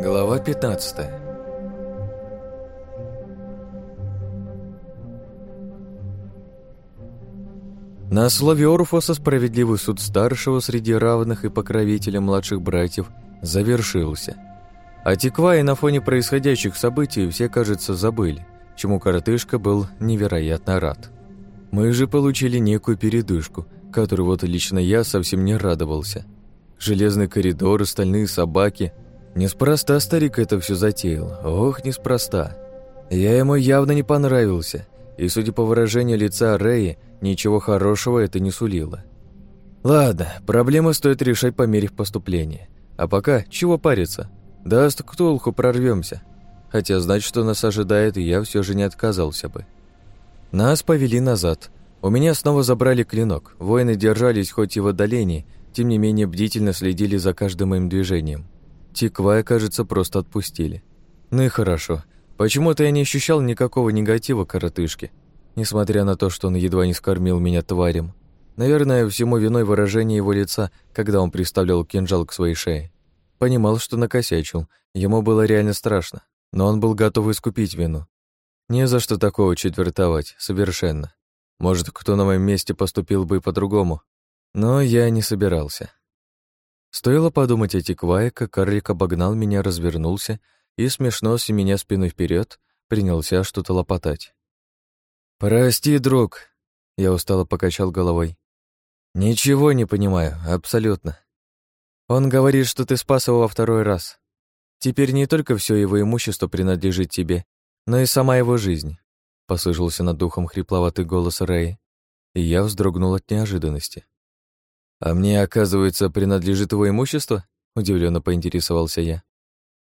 Глава 15 На слове Орфоса справедливый суд старшего среди равных и покровителя младших братьев завершился. А и на фоне происходящих событий все, кажется, забыли, чему коротышка был невероятно рад. Мы же получили некую передышку, которой вот лично я совсем не радовался. Железный коридор, стальные собаки. Неспроста старик это все затеял. Ох, неспроста. Я ему явно не понравился, и, судя по выражению лица Рэи, ничего хорошего это не сулило. Ладно, проблемы стоит решать по мере поступления. А пока чего париться? Даст к толку прорвемся. Хотя знать, что нас ожидает, я все же не отказался бы. Нас повели назад. У меня снова забрали клинок. Воины держались хоть и в отдалении, тем не менее бдительно следили за каждым моим движением. Тиквая, кажется, просто отпустили. Ну и хорошо. Почему-то я не ощущал никакого негатива коротышке, несмотря на то, что он едва не скормил меня тварем. Наверное, всему виной выражение его лица, когда он приставлял кинжал к своей шее. Понимал, что накосячил, ему было реально страшно, но он был готов искупить вину. Не за что такого четвертовать, совершенно. Может, кто на моем месте поступил бы по-другому, но я не собирался. Стоило подумать о Тиквае, как карлик обогнал меня, развернулся и, смешно с меня спиной вперед, принялся что-то лопотать. «Прости, друг», — я устало покачал головой. «Ничего не понимаю, абсолютно. Он говорит, что ты спас его во второй раз. Теперь не только все его имущество принадлежит тебе, но и сама его жизнь», — послышался над духом хрипловатый голос Рэи, и я вздрогнул от неожиданности. «А мне, оказывается, принадлежит его имущество?» — удивленно поинтересовался я.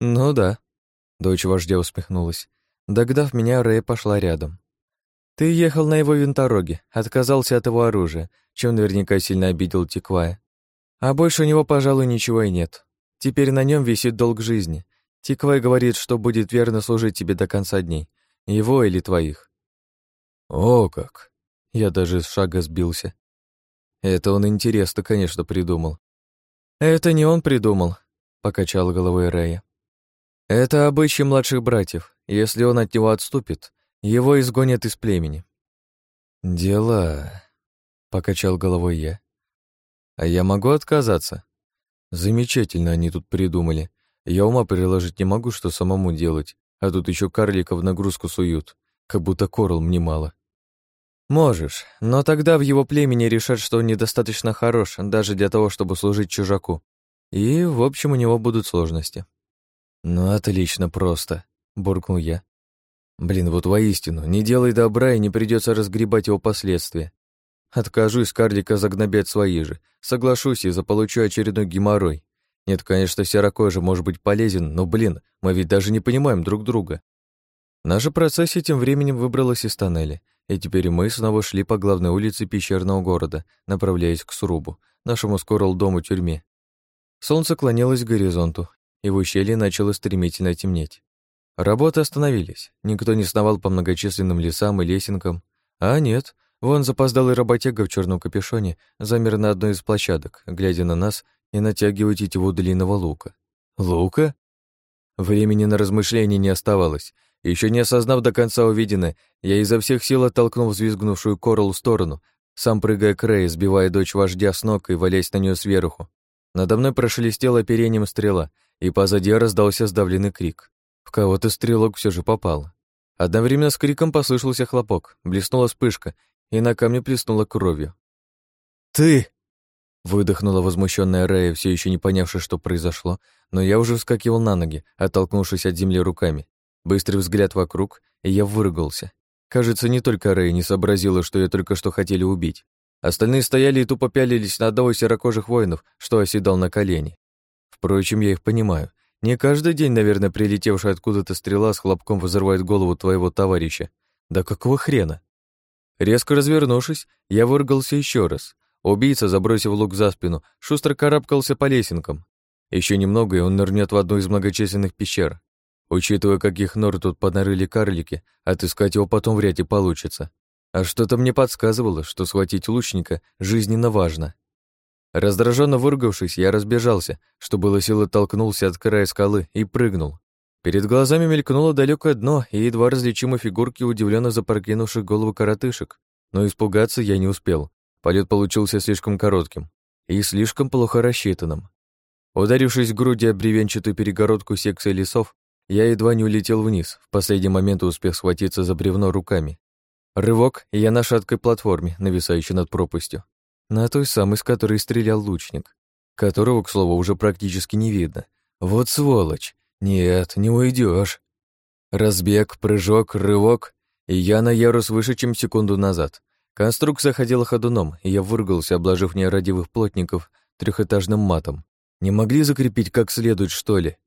«Ну да», — дочь вождя усмехнулась. Догнав меня, Рэй пошла рядом. «Ты ехал на его винтороге, отказался от его оружия, чем наверняка сильно обидел Тиквая. А больше у него, пожалуй, ничего и нет. Теперь на нем висит долг жизни. Тиквай говорит, что будет верно служить тебе до конца дней. Его или твоих». «О как!» Я даже с шага сбился. Это он интересно, конечно, придумал. Это не он придумал, покачала головой Рэя. Это обычай младших братьев. Если он от него отступит, его изгонят из племени. Дела, покачал головой я. А я могу отказаться? Замечательно они тут придумали. Я ума приложить не могу, что самому делать, а тут еще карликов нагрузку суют, как будто корл мне мало. «Можешь, но тогда в его племени решат, что он недостаточно хорош даже для того, чтобы служить чужаку. И, в общем, у него будут сложности». «Ну, отлично просто», — буркнул я. «Блин, вот воистину, не делай добра, и не придется разгребать его последствия. Откажусь карлика загнобять свои же, соглашусь и заполучу очередной геморрой. Нет, конечно, серокожий может быть полезен, но, блин, мы ведь даже не понимаем друг друга». Наша процессия тем временем выбралась из тоннеля, и теперь мы снова шли по главной улице пещерного города, направляясь к Срубу, нашему скорол-дому-тюрьме. Солнце клонилось к горизонту, и в ущелье начало стремительно темнеть. Работы остановились, никто не сновал по многочисленным лесам и лесенкам. А нет, вон запоздалый работяга в черном капюшоне замер на одной из площадок, глядя на нас и натягивая тетиву длинного лука. Лука? Времени на размышления не оставалось, еще не осознав до конца увиденное, я изо всех сил оттолкнул взвизгнувшую Корл в сторону, сам прыгая к Рэй, сбивая дочь вождя с ног и валясь на нее сверху. Надо мной прошелестела оперением стрела, и позади раздался сдавленный крик. В кого-то стрелок все же попал. Одновременно с криком послышался хлопок, блеснула вспышка, и на камне плеснула кровью. «Ты!» Выдохнула возмущенная Рэя, все еще не понявшая, что произошло, но я уже вскакивал на ноги, оттолкнувшись от земли руками. Быстрый взгляд вокруг, и я выругался. Кажется, не только Рэй не сообразила, что ее только что хотели убить. Остальные стояли и тупо пялились на одного из серокожих воинов, что оседал на колени. Впрочем, я их понимаю. Не каждый день, наверное, прилетевшая откуда-то стрела с хлопком взрывает голову твоего товарища. Да какого хрена? Резко развернувшись, я выргался еще раз. Убийца, забросив лук за спину, шустро карабкался по лесенкам. Еще немного, и он нырнет в одну из многочисленных пещер. Учитывая, каких нор тут понарыли карлики, отыскать его потом вряд ли получится. А что-то мне подсказывало, что схватить лучника жизненно важно. Раздраженно выругавшись, я разбежался, что было силы толкнулся от края скалы и прыгнул. Перед глазами мелькнуло далекое дно и едва различимые фигурки удивленно запрокинувших голову коротышек, но испугаться я не успел. Полет получился слишком коротким и слишком плохо рассчитанным. Ударившись грудью об бревенчатую перегородку секции лесов, я едва не улетел вниз, в последний момент успев схватиться за бревно руками. Рывок, и я на шаткой платформе, нависающей над пропастью. На той самой, с которой стрелял лучник, которого, к слову, уже практически не видно. Вот сволочь! Нет, не уйдешь. Разбег, прыжок, рывок, и я на ярус выше, чем секунду назад. Конструкция ходила ходуном, и я выргался, обложив нерадивых плотников трехэтажным матом. Не могли закрепить как следует, что ли?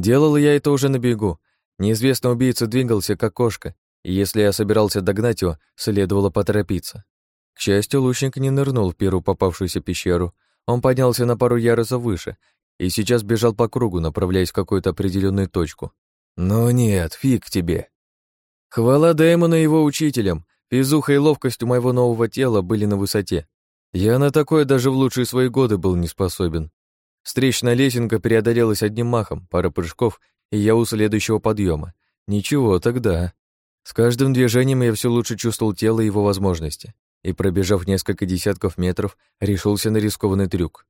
Делал я это уже на бегу. Неизвестный убийца двигался, как кошка, и если я собирался догнать его, следовало поторопиться. К счастью, лучник не нырнул в первую попавшуюся пещеру. Он поднялся на пару ярусов выше и сейчас бежал по кругу, направляясь в какую-то определенную точку. Но нет, фиг тебе. Хвала Дэймону и его учителям. Физуха и ловкость у моего нового тела были на высоте. Я на такое даже в лучшие свои годы был не способен. Встречная лесенка преодолелась одним махом, пара прыжков, и я у следующего подъема. Ничего, тогда. С каждым движением я все лучше чувствовал тело и его возможности, и, пробежав несколько десятков метров, решился на рискованный трюк.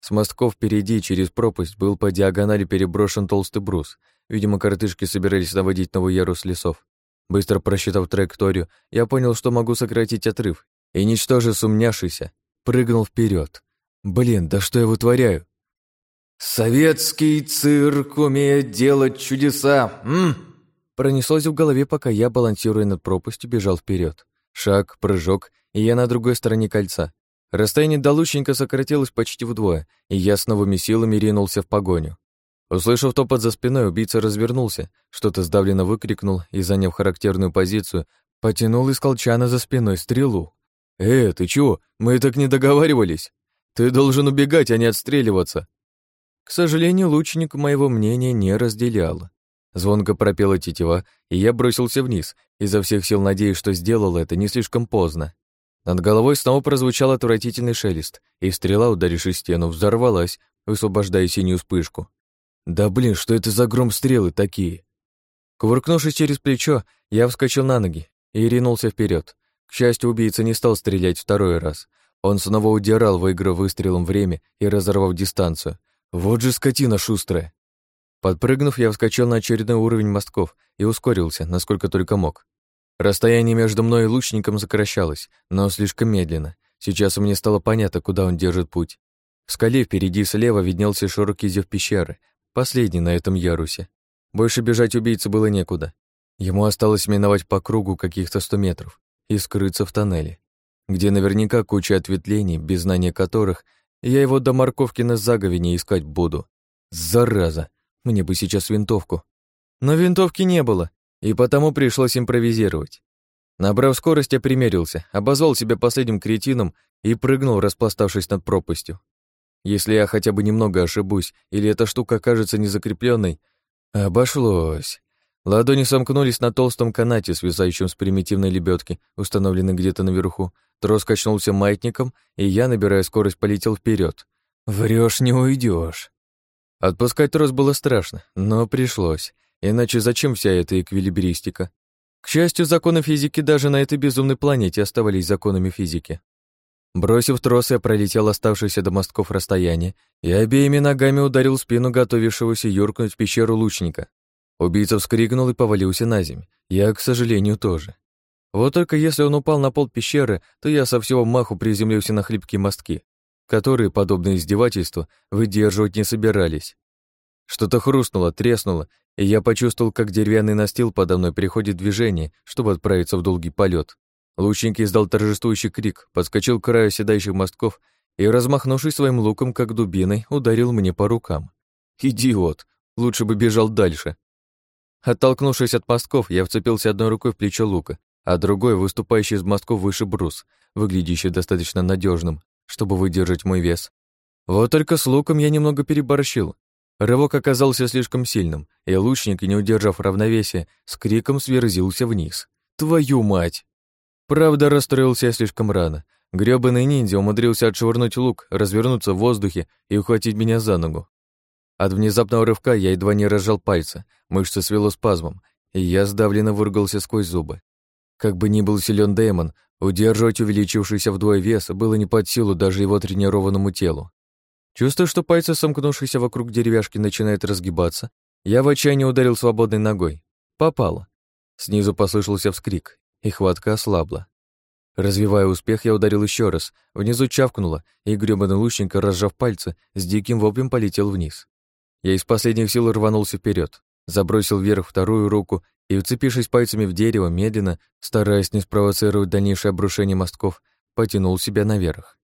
С мостков впереди через пропасть был по диагонали переброшен толстый брус. Видимо, коротышки собирались наводить новый ярус лесов. Быстро просчитав траекторию, я понял, что могу сократить отрыв, и, ничтоже сумняшися, прыгнул вперед. Блин, да что я вытворяю? «Советский цирк умеет делать чудеса!» М? Пронеслось в голове, пока я, балансируя над пропастью, бежал вперед. Шаг, прыжок, и я на другой стороне кольца. Расстояние до лучника сократилось почти вдвое, и я с новыми силами ринулся в погоню. Услышав топот за спиной, убийца развернулся, что-то сдавленно выкрикнул и, заняв характерную позицию, потянул из колчана за спиной стрелу. «Э, ты чего? Мы так не договаривались. Ты должен убегать, а не отстреливаться». К сожалению, лучник моего мнения не разделял. Звонко пропела тетива, и я бросился вниз, изо всех сил надеясь, что сделал это не слишком поздно. Над головой снова прозвучал отвратительный шелест, и стрела, ударившись стену, взорвалась, высвобождая синюю вспышку. «Да блин, что это за гром стрелы такие?» Кувыркнувшись через плечо, я вскочил на ноги и ринулся вперед. К счастью, убийца не стал стрелять второй раз. Он снова удирал, выиграв выстрелом время и разорвав дистанцию. Вот же скотина шустрая. Подпрыгнув, я вскочил на очередной уровень мостков и ускорился, насколько только мог. Расстояние между мной и лучником сокращалось, но слишком медленно. Сейчас мне стало понятно, куда он держит путь. В скале впереди слева виднелся широкий зев пещеры, последний на этом ярусе. Больше бежать убийце было некуда. Ему осталось миновать по кругу каких-то сто метров и скрыться в тоннеле, где наверняка куча ответвлений, без знания которых я его до морковки на заговине искать буду. Зараза! Мне бы сейчас винтовку. Но винтовки не было, и потому пришлось импровизировать. Набрав скорость, я примерился, обозвал себя последним кретином и прыгнул, распластавшись над пропастью. Если я хотя бы немного ошибусь, или эта штука окажется незакрепленной, обошлось. Ладони сомкнулись на толстом канате, свисающем с примитивной лебедки, установленной где-то наверху. Трос качнулся маятником, и я, набирая скорость, полетел вперед. Врешь, не уйдешь. Отпускать трос было страшно, но пришлось. Иначе зачем вся эта эквилибристика? К счастью, законы физики даже на этой безумной планете оставались законами физики. Бросив трос, я пролетел оставшееся до мостков расстояние и обеими ногами ударил спину готовившегося юркнуть в пещеру лучника. Убийца вскрикнул и повалился на землю. Я, к сожалению, тоже. Вот только если он упал на пол пещеры, то я со всего маху приземлился на хлипкие мостки, которые, подобное издевательству, выдерживать не собирались. Что-то хрустнуло, треснуло, и я почувствовал, как деревянный настил подо мной приходит движение, чтобы отправиться в долгий полет. Лучник издал торжествующий крик, подскочил к краю оседающих мостков и, размахнувшись своим луком, как дубиной, ударил мне по рукам. Идиот! Лучше бы бежал дальше. Оттолкнувшись от мостков, я вцепился одной рукой в плечо лука, а другой, выступающий из мостков выше брус, выглядящий достаточно надежным, чтобы выдержать мой вес. Вот только с луком я немного переборщил, Рывок оказался слишком сильным, и лучник, не удержав равновесия, с криком сверзился вниз. «Твою мать!» Правда, расстроился я слишком рано. Грёбаный ниндзя умудрился отшвырнуть лук, развернуться в воздухе и ухватить меня за ногу. От внезапного рывка я едва не разжал пальцы, мышцы свело спазмом, и я сдавленно выругался сквозь зубы. Как бы ни был силен демон, удерживать увеличившийся вдвое вес было не под силу даже его тренированному телу. Чувствуя, что пальцы, сомкнувшиеся вокруг деревяшки, начинают разгибаться, я в отчаянии ударил свободной ногой. Попало. Снизу послышался вскрик, и хватка ослабла. Развивая успех, я ударил еще раз. Внизу чавкнуло, и грёбаный лучник, разжав пальцы, с диким воплем полетел вниз. Я из последних сил рванулся вперед, забросил вверх вторую руку и, вцепившись пальцами в дерево, медленно, стараясь не спровоцировать дальнейшее обрушение мостков, потянул себя наверх.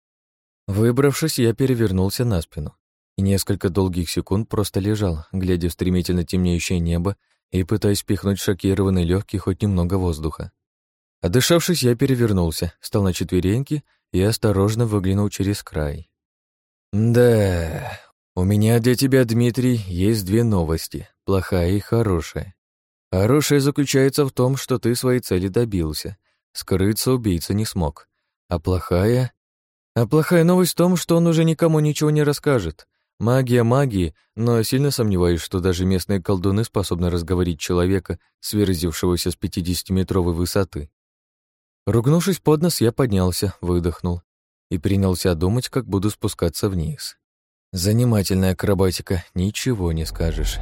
Выбравшись, я перевернулся на спину и несколько долгих секунд просто лежал, глядя в стремительно темнеющее небо и пытаясь впихнуть шокированный легкий хоть немного воздуха. Отдышавшись, я перевернулся, стал на четвереньки и осторожно выглянул через край. «Да, у меня для тебя, Дмитрий, есть две новости, плохая и хорошая. Хорошая заключается в том, что ты своей цели добился. Скрыться убийца не смог. А плохая... А плохая новость в том, что он уже никому ничего не расскажет. Магия магии, но сильно сомневаюсь, что даже местные колдуны способны разговорить человека, сверзившегося с 50-метровой высоты. Ругнувшись под нос, я поднялся, выдохнул и принялся думать, как буду спускаться вниз. Занимательная акробатика, ничего не скажешь.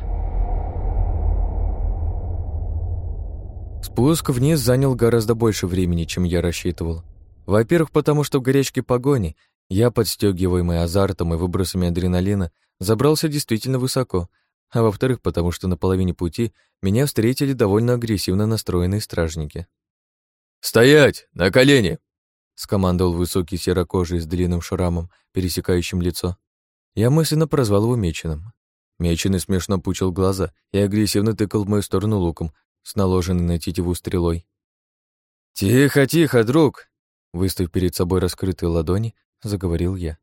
Спуск вниз занял гораздо больше времени, чем я рассчитывал. Во-первых, потому что в горячке погони я, подстегиваемый азартом и выбросами адреналина, забрался действительно высоко, а во-вторых, потому что на половине пути меня встретили довольно агрессивно настроенные стражники. «Стоять! На колени!» — скомандовал высокий серокожий с длинным шрамом, пересекающим лицо. Я мысленно прозвал его Меченым. Меченый смешно пучил глаза и агрессивно тыкал в мою сторону луком с наложенной на тетиву стрелой. «Тихо, тихо, друг!» Выставив перед собой раскрытые ладони, заговорил я.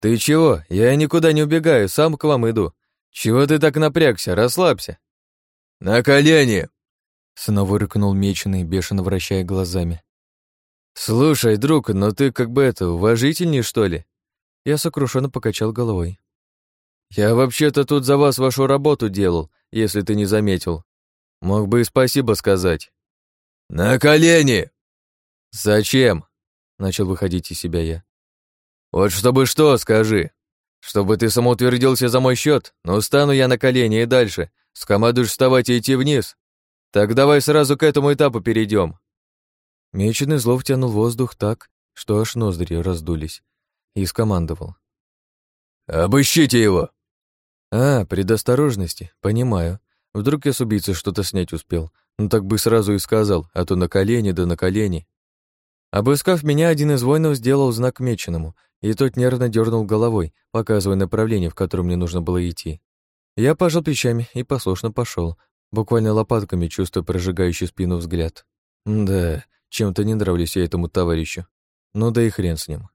«Ты чего? Я никуда не убегаю, сам к вам иду. Чего ты так напрягся? Расслабься!» «На колени!» Снова рыкнул меченый, бешено вращая глазами. «Слушай, друг, но ты как бы это, уважительней, что ли?» Я сокрушенно покачал головой. «Я вообще-то тут за вас вашу работу делал, если ты не заметил. Мог бы и спасибо сказать». «На колени!» «Зачем?» — начал выходить из себя я. «Вот чтобы что, скажи. Чтобы ты самоутвердился за мой счет, но стану я на колени и дальше. Скомандуешь вставать и идти вниз. Так давай сразу к этому этапу перейдем. Меченый зло втянул воздух так, что аж ноздри раздулись, и скомандовал. «Обыщите его!» «А, предосторожности, понимаю. Вдруг я с убийцей что-то снять успел. Ну так бы сразу и сказал, а то на колени да на колени». Обыскав меня, один из воинов сделал знак меченому, и тот нервно дернул головой, показывая направление, в котором мне нужно было идти. Я пожал плечами и послушно пошел, буквально лопатками чувствуя прожигающий спину взгляд. Да, чем-то не нравлюсь я этому товарищу. Ну да и хрен с ним.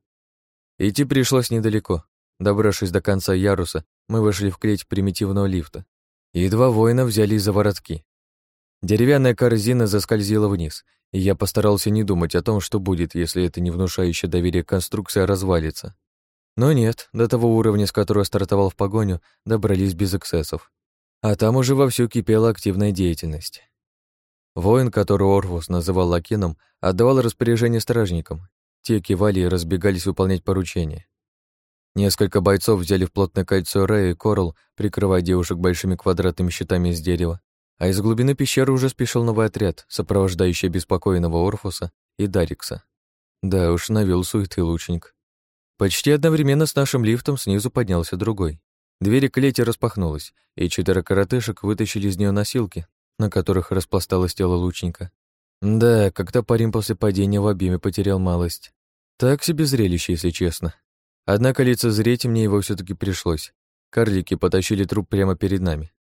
Идти пришлось недалеко. Добравшись до конца яруса, мы вошли в клеть примитивного лифта. И два воина взяли за воротки. Деревянная корзина заскользила вниз, и я постарался не думать о том, что будет, если эта не внушающая доверие конструкция развалится. Но нет, до того уровня, с которого стартовал в погоню, добрались без эксцессов. А там уже вовсю кипела активная деятельность. Воин, которого Орфус называл Лакином, отдавал распоряжение стражникам. Те кивали и разбегались выполнять поручения. Несколько бойцов взяли в плотное кольцо Рэя и Корл, прикрывая девушек большими квадратными щитами из дерева, а из глубины пещеры уже спешил новый отряд, сопровождающий беспокойного Орфуса и Дарикса. Да уж, навел суеты лучник. Почти одновременно с нашим лифтом снизу поднялся другой. Двери клети распахнулась, и четверо коротышек вытащили из нее носилки, на которых распласталось тело лучника. Да, как-то парень после падения в объеме потерял малость. Так себе зрелище, если честно. Однако лицезреть мне его все таки пришлось. Карлики потащили труп прямо перед нами.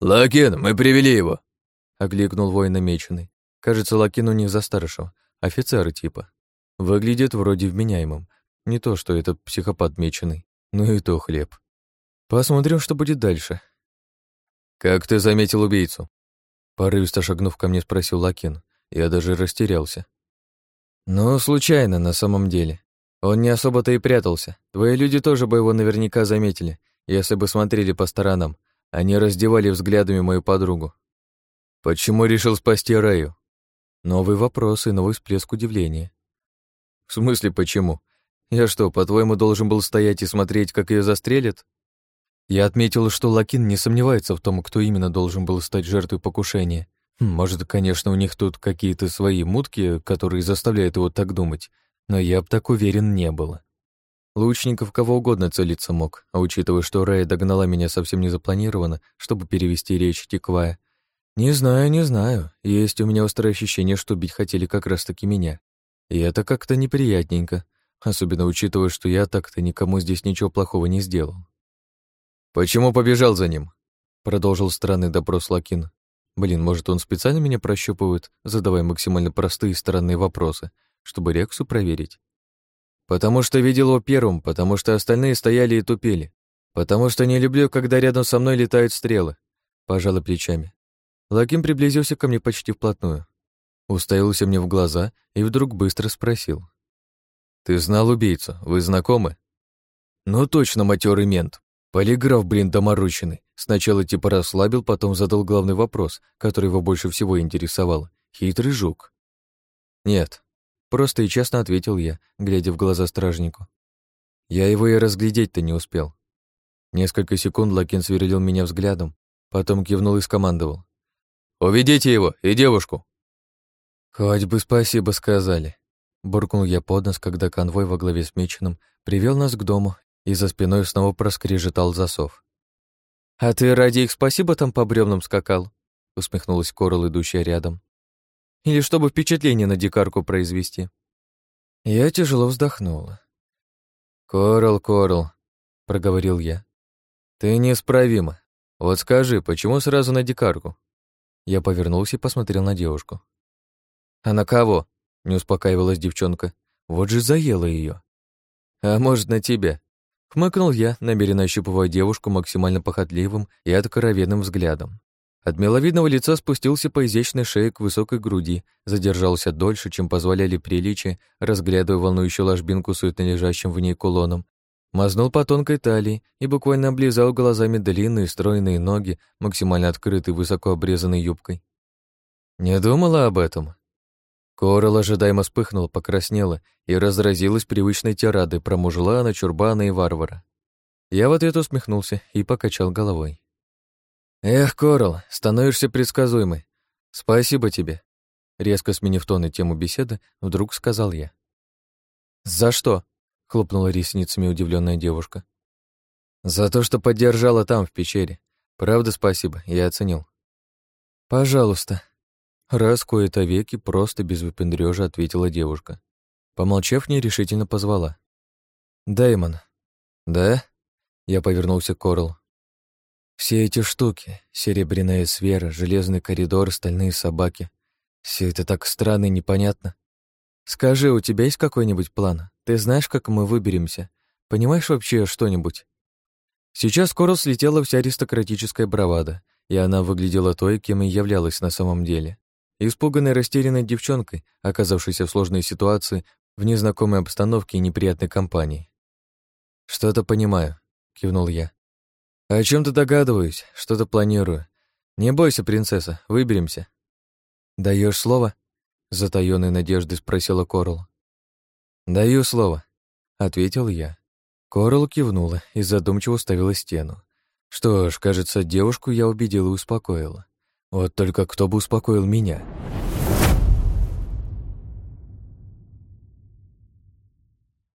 «Лакин, мы привели его!» — окликнул воин намеченный. Кажется, Лакин у них за старшего, офицеры типа. Выглядит вроде вменяемым. Не то, что этот психопат меченый, но и то хлеб. Посмотрим, что будет дальше. Как ты заметил убийцу? Порывисто шагнув ко мне, спросил Лакин. Я даже растерялся. «Ну, случайно, на самом деле. Он не особо-то и прятался. Твои люди тоже бы его наверняка заметили, если бы смотрели по сторонам. Они раздевали взглядами мою подругу. Почему решил спасти Рэю? Новый вопрос и новый всплеск удивления. В смысле, почему? Я что, по-твоему, должен был стоять и смотреть, как ее застрелят? Я отметил, что Лакин не сомневается в том, кто именно должен был стать жертвой покушения. Хм, может, конечно, у них тут какие-то свои мутки, которые заставляют его так думать, но я б так уверен не был. Лучников кого угодно целиться мог, а учитывая, что Рая догнала меня совсем не запланированно, чтобы перевести речь Тиквая, не знаю, не знаю. Есть у меня острое ощущение, что бить хотели как раз-таки меня. И это как-то неприятненько, особенно учитывая, что я так-то никому здесь ничего плохого не сделал. «Почему побежал за ним?» Продолжил странный допрос Лакин. Блин, может, он специально меня прощупывает, задавая максимально простые странные вопросы, чтобы Рексу проверить? Потому что видел его первым, потому что остальные стояли и тупели. Потому что не люблю, когда рядом со мной летают стрелы. Пожала плечами. Лаким приблизился ко мне почти вплотную. Уставился мне в глаза и вдруг быстро спросил. «Ты знал убийцу? Вы знакомы?» «Ну точно, матерый мент. Полиграф, блин, доморощенный. Сначала типа расслабил, потом задал главный вопрос, который его больше всего интересовал. Хитрый жук. «Нет», — просто и честно ответил я, глядя в глаза стражнику. Я его и разглядеть-то не успел. Несколько секунд Лакин сверлил меня взглядом, потом кивнул и скомандовал. «Уведите его и девушку!» «Хоть бы спасибо сказали», — буркнул я под нос, когда конвой во главе с Меченым привел нас к дому и за спиной снова проскрежетал засов. «А ты ради их спасибо там по бревнам скакал?» — усмехнулась Корл, идущая рядом. «Или чтобы впечатление на дикарку произвести?» Я тяжело вздохнула. «Корл, Корл», — проговорил я, — «ты неисправима. Вот скажи, почему сразу на дикарку?» Я повернулся и посмотрел на девушку. «А на кого?» — не успокаивалась девчонка. «Вот же заела ее. «А может, на тебя?» Хмыкнул я, намеренно ощупывая девушку максимально похотливым и откровенным взглядом. От миловидного лица спустился по изящной шее к высокой груди, задержался дольше, чем позволяли приличия, разглядывая волнующую ложбинку с лежащим в ней кулоном. Мазнул по тонкой талии и буквально облизал глазами длинные стройные ноги, максимально открытые высоко обрезанной юбкой. Не думала об этом. Корал ожидаемо вспыхнула, покраснела и разразилась привычной тирадой про мужлана, чурбана и варвара. Я в ответ усмехнулся и покачал головой. «Эх, Корал, становишься предсказуемой. Спасибо тебе». Резко сменив тон и тему беседы, вдруг сказал я. «За что?» — хлопнула ресницами удивленная девушка. «За то, что поддержала там, в пещере. Правда, спасибо, я оценил». «Пожалуйста», Раз кое-то веки просто без выпендрёжа ответила девушка. Помолчав, нерешительно позвала. «Дэймон». «Да?» Я повернулся к Корл. «Все эти штуки, серебряная сфера, железный коридор, стальные собаки. Все это так странно и непонятно. Скажи, у тебя есть какой-нибудь план? Ты знаешь, как мы выберемся? Понимаешь вообще что-нибудь?» Сейчас Корл слетела вся аристократическая бравада, и она выглядела той, кем и являлась на самом деле испуганной растерянной девчонкой, оказавшейся в сложной ситуации, в незнакомой обстановке и неприятной компании. «Что-то понимаю», — кивнул я. «О чем то догадываюсь, что-то планирую. Не бойся, принцесса, выберемся». Даешь слово?» — затаённой надеждой спросила Корл. «Даю слово», — ответил я. Корл кивнула и задумчиво ставила стену. Что ж, кажется, девушку я убедил и успокоил. Вот только кто бы успокоил меня?